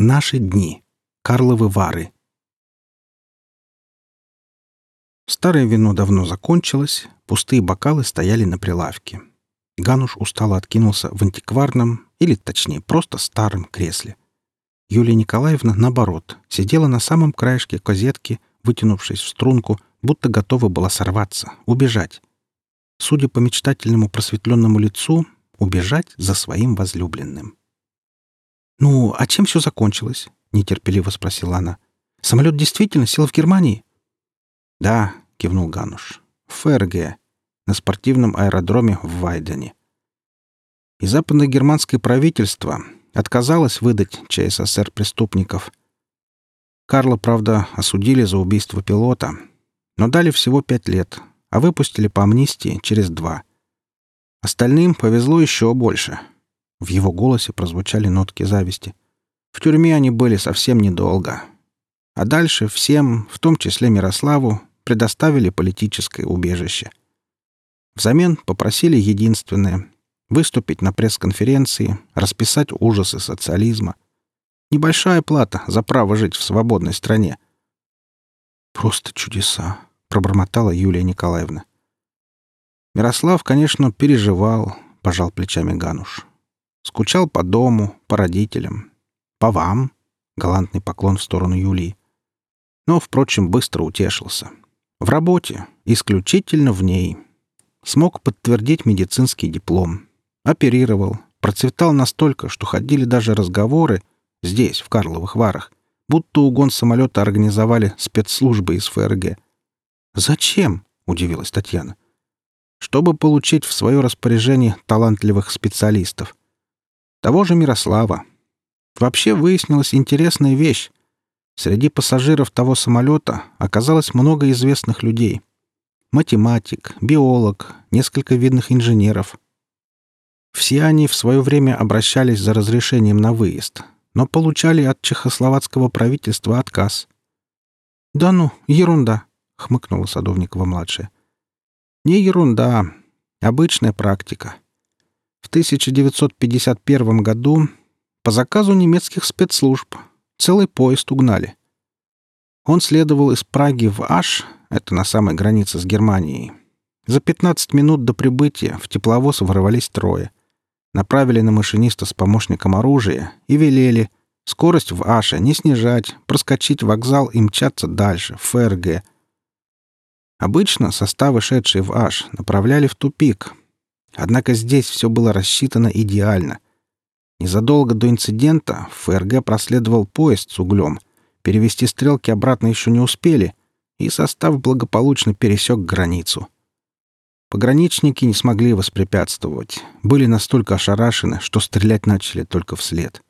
Наши дни. Карловы Вары. Старое вино давно закончилось, пустые бокалы стояли на прилавке. Гануш устало откинулся в антикварном, или, точнее, просто старом кресле. Юлия Николаевна, наоборот, сидела на самом краешке козетки, вытянувшись в струнку, будто готова была сорваться, убежать. Судя по мечтательному просветленному лицу, убежать за своим возлюбленным. «Ну, а чем все закончилось?» — нетерпеливо спросила она. «Самолет действительно сел в Германии?» «Да», — кивнул Гануш. «В ФРГ, на спортивном аэродроме в Вайдене. И западно-германское правительство отказалось выдать ЧССР преступников. Карла, правда, осудили за убийство пилота, но дали всего пять лет, а выпустили по амнистии через два. Остальным повезло еще больше — в его голосе прозвучали нотки зависти. В тюрьме они были совсем недолго. А дальше всем, в том числе Мирославу, предоставили политическое убежище. Взамен попросили единственное — выступить на пресс-конференции, расписать ужасы социализма. Небольшая плата за право жить в свободной стране. «Просто чудеса», — пробормотала Юлия Николаевна. Мирослав, конечно, переживал, — пожал плечами Гануш. Скучал по дому, по родителям. По вам. Галантный поклон в сторону Юлии. Но, впрочем, быстро утешился. В работе, исключительно в ней. Смог подтвердить медицинский диплом. Оперировал. Процветал настолько, что ходили даже разговоры здесь, в Карловых Варах, будто угон самолета организовали спецслужбы из ФРГ. «Зачем?» — удивилась Татьяна. «Чтобы получить в свое распоряжение талантливых специалистов. Того же Мирослава. Вообще выяснилась интересная вещь. Среди пассажиров того самолета оказалось много известных людей. Математик, биолог, несколько видных инженеров. Все они в свое время обращались за разрешением на выезд, но получали от чехословацкого правительства отказ. «Да ну, ерунда», — хмыкнула Садовникова-младшая. «Не ерунда, обычная практика. В 1951 году по заказу немецких спецслужб целый поезд угнали. Он следовал из Праги в Аш, это на самой границе с Германией. За 15 минут до прибытия в тепловоз ворвались трое. Направили на машиниста с помощником оружия и велели скорость в Аше не снижать, проскочить вокзал и мчаться дальше, в ФРГ. Обычно составы, шедшие в Аш, направляли в тупик, Однако здесь все было рассчитано идеально. Незадолго до инцидента ФРГ проследовал поезд с углем. Перевести стрелки обратно еще не успели, и состав благополучно пересек границу. Пограничники не смогли воспрепятствовать, были настолько ошарашены, что стрелять начали только вслед.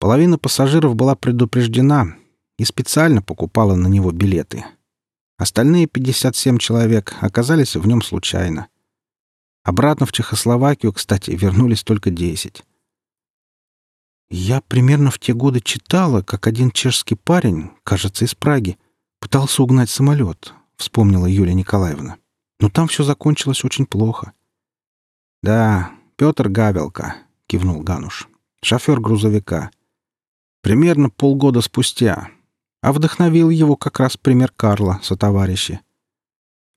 Половина пассажиров была предупреждена и специально покупала на него билеты. Остальные 57 человек оказались в нем случайно. Обратно в Чехословакию, кстати, вернулись только десять. Я примерно в те годы читала, как один чешский парень, кажется, из Праги, пытался угнать самолет, вспомнила Юлия Николаевна. Но там все закончилось очень плохо. Да, Петр Гавелка, кивнул Гануш. Шофер грузовика. Примерно полгода спустя. А вдохновил его как раз пример Карла, сотоварищи.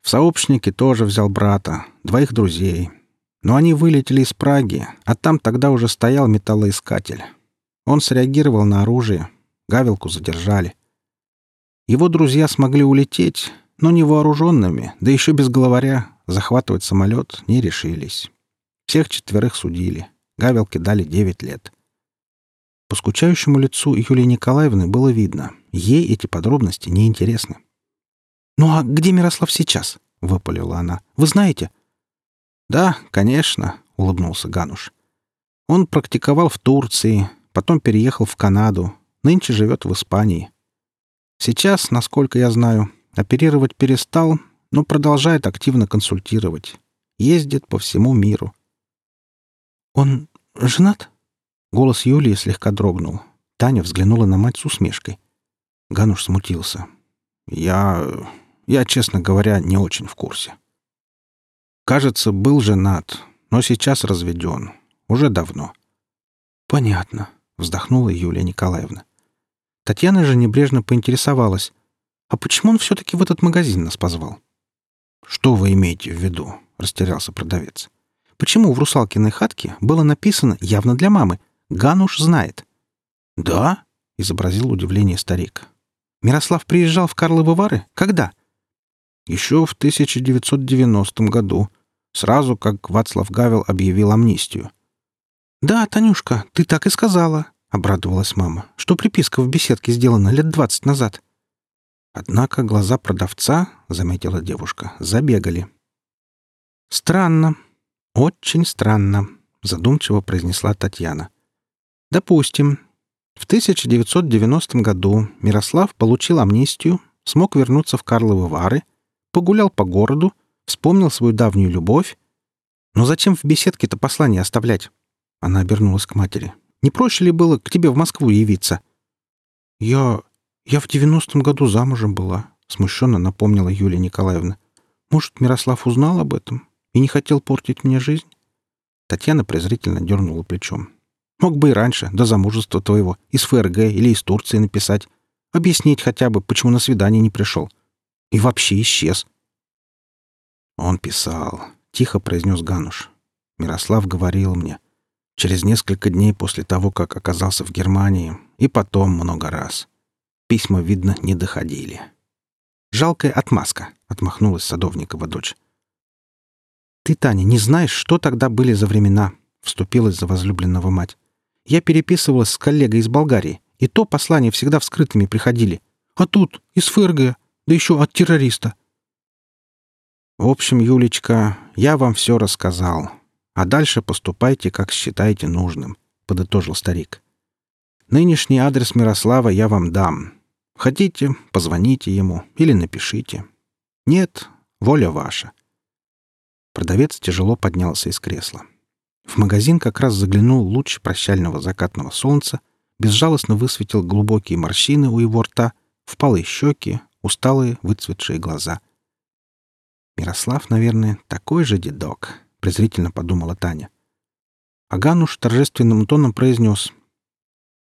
В сообщники тоже взял брата, двоих друзей. Но они вылетели из Праги, а там тогда уже стоял металлоискатель. Он среагировал на оружие. Гавелку задержали. Его друзья смогли улететь, но невооруженными, да еще без главаря, захватывать самолет не решились. Всех четверых судили. Гавелке дали девять лет. По скучающему лицу Юлии Николаевны было видно, ей эти подробности неинтересны. «Ну а где Мирослав сейчас?» — выпалила она. «Вы знаете?» «Да, конечно», — улыбнулся Гануш. «Он практиковал в Турции, потом переехал в Канаду, нынче живет в Испании. Сейчас, насколько я знаю, оперировать перестал, но продолжает активно консультировать. Ездит по всему миру». «Он женат?» Голос Юлии слегка дрогнул. Таня взглянула на мать с усмешкой. Гануш смутился. «Я... Я, честно говоря, не очень в курсе. Кажется, был женат, но сейчас разведен. Уже давно. Понятно, вздохнула Юлия Николаевна. Татьяна же небрежно поинтересовалась. «А почему он все-таки в этот магазин нас позвал?» «Что вы имеете в виду?» — растерялся продавец. «Почему в русалкиной хатке было написано явно для мамы? Гануш знает». «Да?» — изобразил удивление старик. «Мирослав приезжал в Карловы Вары? Когда?» «Еще в 1990 году, сразу как Вацлав Гавел объявил амнистию». «Да, Танюшка, ты так и сказала», — обрадовалась мама, «что приписка в беседке сделана лет двадцать назад». Однако глаза продавца, — заметила девушка, — забегали. «Странно. Очень странно», — задумчиво произнесла Татьяна. «Допустим, в 1990 году Мирослав получил амнистию, смог вернуться в Карловы Вары, погулял по городу, вспомнил свою давнюю любовь. Но зачем в беседке-то послание оставлять?» Она обернулась к матери. «Не проще ли было к тебе в Москву явиться?» «Я... я в девяностом году замужем была», — смущенно напомнила Юлия Николаевна. «Может, Мирослав узнал об этом и не хотел портить мне жизнь?» Татьяна презрительно дернула плечом. «Мог бы и раньше, до замужества твоего, из ФРГ или из Турции написать. Объяснить хотя бы, почему на свидание не пришел. И вообще исчез». «Он писал», — тихо произнес Гануш. «Мирослав говорил мне» через несколько дней после того, как оказался в Германии, и потом много раз. Письма, видно, не доходили. «Жалкая отмазка», — отмахнулась Садовникова дочь. «Ты, Таня, не знаешь, что тогда были за времена?» — вступилась за возлюбленного мать. «Я переписывалась с коллегой из Болгарии, и то послания всегда вскрытыми приходили. А тут из ФРГ, да еще от террориста». «В общем, Юлечка, я вам все рассказал», а дальше поступайте, как считаете нужным», — подытожил старик. «Нынешний адрес Мирослава я вам дам. Хотите, позвоните ему или напишите. Нет, воля ваша». Продавец тяжело поднялся из кресла. В магазин как раз заглянул луч прощального закатного солнца, безжалостно высветил глубокие морщины у его рта, впалые щеки, усталые выцветшие глаза. Мирослав, наверное, такой же дедок, — презрительно подумала Таня. Агануш торжественным тоном произнес.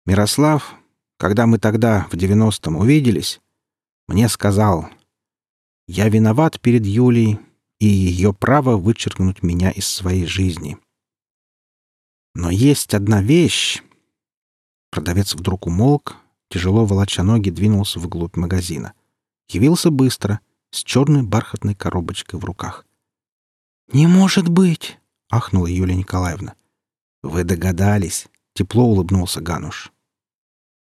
«Мирослав, когда мы тогда, в девяностом, увиделись, мне сказал, я виноват перед Юлей и ее право вычеркнуть меня из своей жизни. Но есть одна вещь...» Продавец вдруг умолк, тяжело волоча ноги, двинулся вглубь магазина. Явился быстро, с черной бархатной коробочкой в руках — «Не может быть!» — ахнула Юлия Николаевна. «Вы догадались!» — тепло улыбнулся Гануш.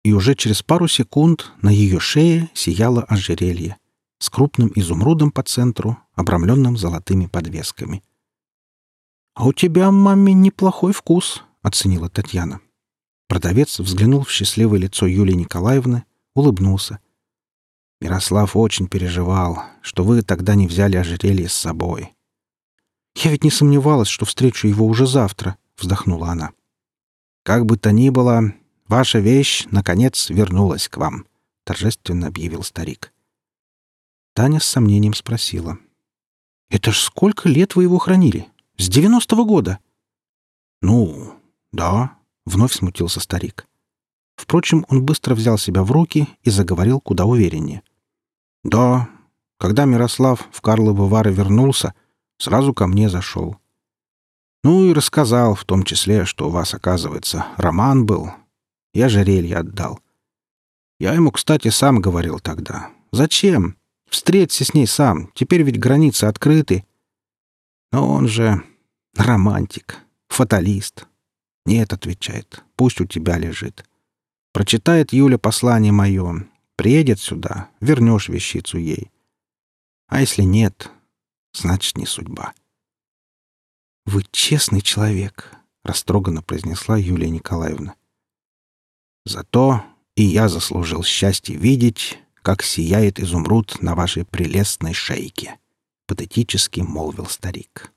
И уже через пару секунд на ее шее сияло ожерелье с крупным изумрудом по центру, обрамленным золотыми подвесками. «А у тебя, маме, неплохой вкус», — оценила Татьяна. Продавец взглянул в счастливое лицо Юлии Николаевны, улыбнулся. «Мирослав очень переживал, что вы тогда не взяли ожерелье с собой. «Я ведь не сомневалась, что встречу его уже завтра», — вздохнула она. «Как бы то ни было, ваша вещь, наконец, вернулась к вам», — торжественно объявил старик. Таня с сомнением спросила. «Это ж сколько лет вы его хранили? С девяностого года?» «Ну, да», — вновь смутился старик. Впрочем, он быстро взял себя в руки и заговорил куда увереннее. «Да, когда Мирослав в Карловы Вары вернулся, — Сразу ко мне зашел. Ну и рассказал в том числе, что у вас, оказывается, роман был. Я жерелье отдал. Я ему, кстати, сам говорил тогда. Зачем? Встреться с ней сам. Теперь ведь границы открыты. Но он же романтик, фаталист. Нет, отвечает, пусть у тебя лежит. Прочитает Юля послание мое, приедет сюда, вернешь вещицу ей. А если нет, значит, не судьба. «Вы честный человек», — растроганно произнесла Юлия Николаевна. «Зато и я заслужил счастье видеть, как сияет изумруд на вашей прелестной шейке», — патетически молвил старик.